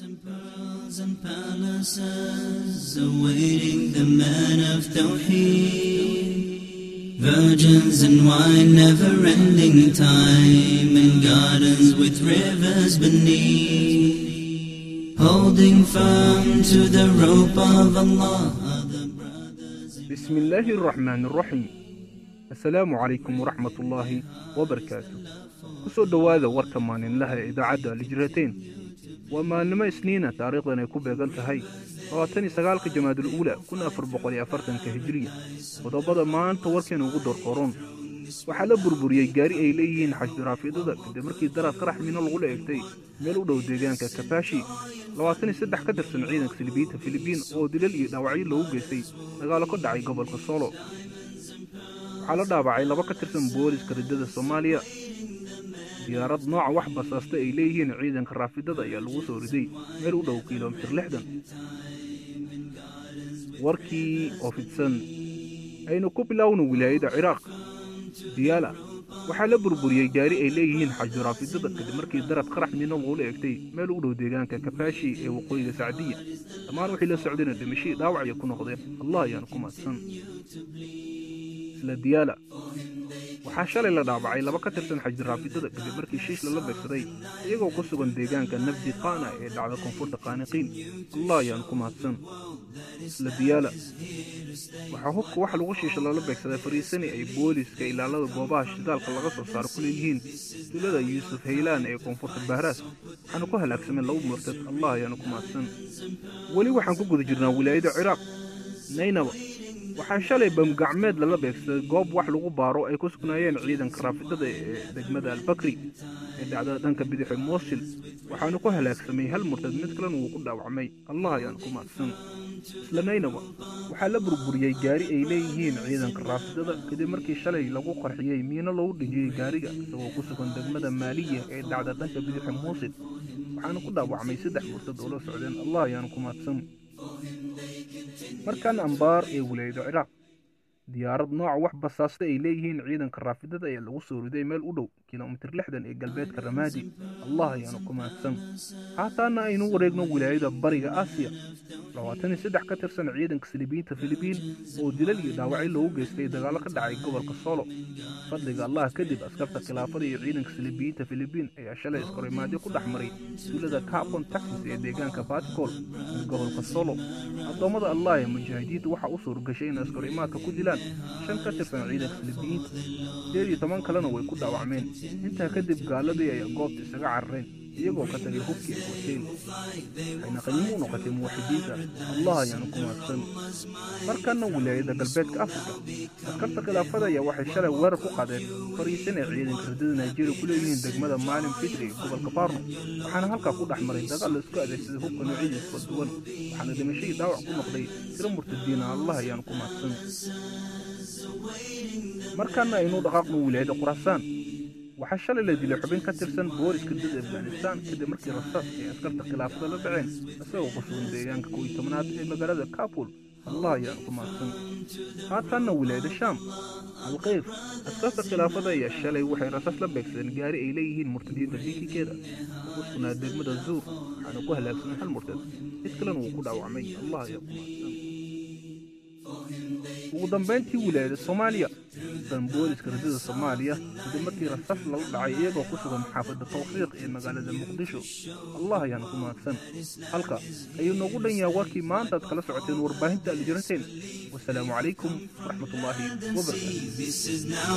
pearls and palaces awaiting the man of Tawheed. Virgins and wine, never ending time, and gardens with rivers beneath. Holding firm to the rope of Allah. بسم الله الرحمن الرحيم assalaamu calaykum waraxmat ullaahi wabarakaatu ku soo dhowaada warka maalinlaha ee idaacadda alijrateen waa maalnimo isniina taariikhdan ay ku beegan tahay labaatan iyo sagaalka jamaadul uula kun afar boqol iyo afartanka hijiriya qodobada maanta warkeena ugu doorqoron waxaa la burburiyey gaari ay leeyihiin xashbiraafidada kadib markii daraad qarax mino lagula eegtay meel u dhow deegaanka kabaashi labaatan iyo saddex ka tirsan ciidanka silibiyiinta filibiin oo dilal iyo dhaawacyo loogu geystay dagaalo ka dhacay gobolka solo. Waxaa la dhaabacay laba ka tirsan booliska riddada soomaaliya diyaarad nooca wax basaasta ay leeyihiin ciidanka raafidada ayaa lagu soo riday meel u dhow kilomitir lixdan. Warkii oo fidsan aynu ku bilowno wilaayada ciraaq diyaala waxaa la burburiyey gaari ay leeyihiin xajdu raafidada kadib markii darad qarax mino lagula eegtay meel u dhow deegaanka kabaashi ee waqooyiga sacdiya. Dhammaan wixii la socdayna dhimashii dhaawacya ku noqdeen. Allah ayaana ku mahadsan isla diyaala waxaa shalay la dhaabacay laba ka tirsan xajdi raafidada kadib markii shiish lala beegsaday iyagoo ku sugan deegaanka nafdi qaana ee dhacda koonfurta qaaniqiin. Allah ayaana ku mahadsan. Isla diyaala. Waxaa hubka wax lagu shiisha lala beegsaday fariisani ay booliska ilaalada goobaha shidaalka laga soo saaro ku leeyihiin tuulada yuusuf haylaan ee koonfurta bahraas. Waxaana ku halaagsameen laba murtad. Allah ayaana ku mahadsan. Weli waxaan ku guda jirnaa wilaayada ciraaq. Naynaba waxaa shalay bamgacmeed lala beegsaday goob wax lagu baaro ay ku sugnaayeen ciidanka raafidada ee degmada albakri ee dhacdada dhanka bidixi moosil waxaana ku halaagsamay hal murtad mid kalena wuu ku dhaawacmay. Allah ayaan ku mahadsan isla naynaba waxaa la burburiyey gaari ay leeyihiin ciidanka raafidada kadib markii shalay lagu qarxiyey miino lagu dhijiyey gaariga isagoo ku sugan degmada maaliya ee dhacda dhanka bidixi muusil waxaana ku dhaawacmay saddex murtad oo la socdeen. Allah ayaan ku mahadsan markan ambaar ee wilaayada ciraaq diyaarad nooca wax basaasta ay leeyihiin ciidanka raafidada ayaa lagu soo riday meel u dhow kilomitir lixdan ee galbeedka ramaadi allah ayaanu ku mahadsan haataana aynu wareegno wilaayada bariga aasiya labaatan iyo saddex ka tirsan ciidanka silibiyiinta filibiin oo dilal iyo dhaawacyo loogu geystay dagaallo ka dhacay gobolka solo. Fadliga allah kadib askarta khilaafada iyo ciidanka silibiyiinta filibiin ayaa shalay iskorimaadyo ku dhex maray tuulada carbon taxis ee deegaanka baticol ee gobolka solo. Addoommada allah ee mujaahidiinta waxaa u suurgashay inay iskorimaadka ku dilaan shan ka tirsan ciidanka silibiyiinta sideed iyo toban kalena way ku dhaawacmeen. Intaa kadib gaaladii ayaa goobta isaga carareen qiimo u noqotay muwaxidiinta allah ayaanu ku mahadsan markanna wilaayada galbeedka afrika askarta khilaafada ayaa waxay shalay weerar ku qaadeen fariisan ee ciidanka ridada nigeria ku leeyihiin degmada maalin fidri ee gobolka barno waxaana halkaa ku dhex maray dagaal la isku adeegsaday hubka noocyadiisa kala duwan waxaana dhimashadii dhaawac ku noqday tiro murtadiina allah ayaanu ku mahadsan markaana aynu dhaqaaqno wilaayada qurasaan وحشل الذي لحبين كاترسن بوريس كدد أفغانستان كده مركي رصاص في عسكر تخلاف طلبعين اسوه قصون ديان كوي تمنات في مقالة كابول. الله يا رب ما سن هات عنا ولاد الشام. القيف. اسكر تخلاف ذا يا الشالي وحي رصاص لبك سن قاري ايليه المرتدين دهيكي كده قصونا دي مدى الزور. عنو كهلا سنح المرتد اتكلا نوكو دعو عمي الله يا رب ما سن ugu dambayntii wilaayada soomaaliya dan booliska ridada soomaaliya kadib markii rasaas lagu dhacay iyagoo ku sugan xaafadda tawfiiq ee magaalada muqdisho allah ayaana ku mahadsan halka ayuu noogu dhan yahay warkii maanta aad kala socoteen warbaahinta alijrateen wasalaamu calaykum waraxmatullaahi wabarakaatu